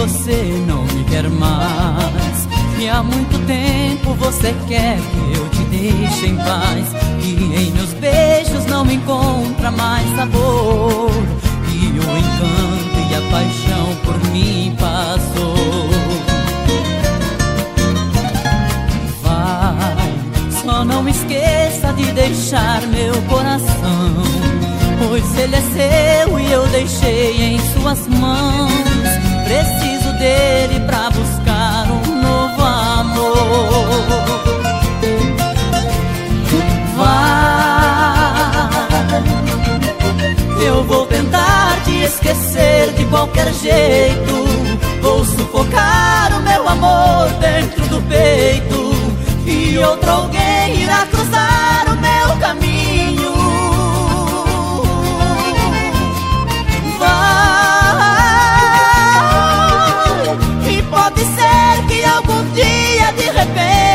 você não me quer mais. E há muito tempo você quer que eu te deixe em paz. E em meus beijos não me encontra mais sabor. E o encanto e a paixão por mim passou. Vai, só não esqueça de deixar meu coração. Pois ele é seu e eu deixei esquecer de qualquer jeito. Vou sufocar o meu amor dentro do peito. E outro alguém irá cruzar o meu caminho. Vai, e pode ser que algum dia de repente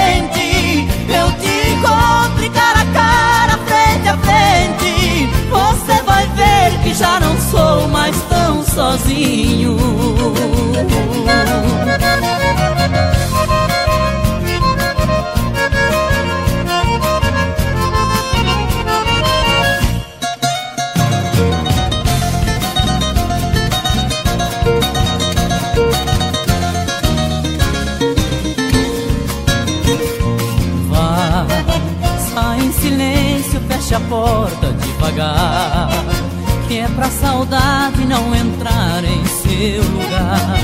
sozinho. Vai, sai em silêncio, fecha a porta devagar. Que é pra saudade não entrar em seu lugar.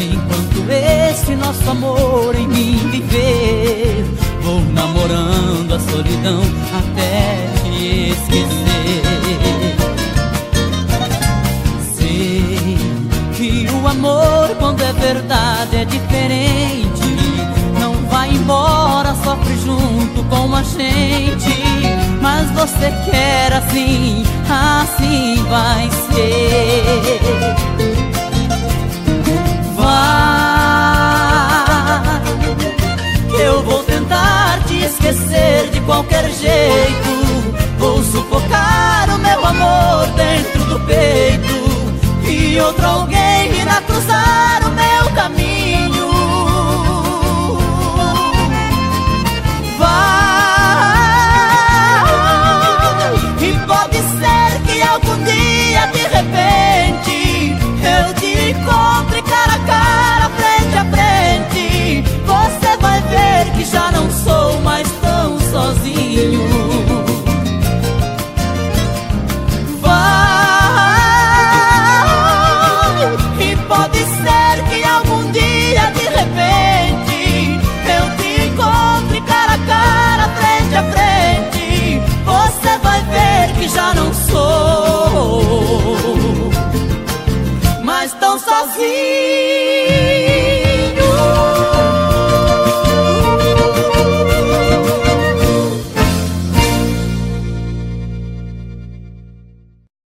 Enquanto esse nosso amor em mim viver, vou namorando a solidão até te esquecer. Sei que o amor, quando é verdade, é diferente. Não vai embora, sofre junto com a gente. Você quer assim, assim vai ser. Vai, eu vou tentar te esquecer de qualquer jeito. Vou sufocar o meu amor dentro do peito. E outro alguém irá cruzar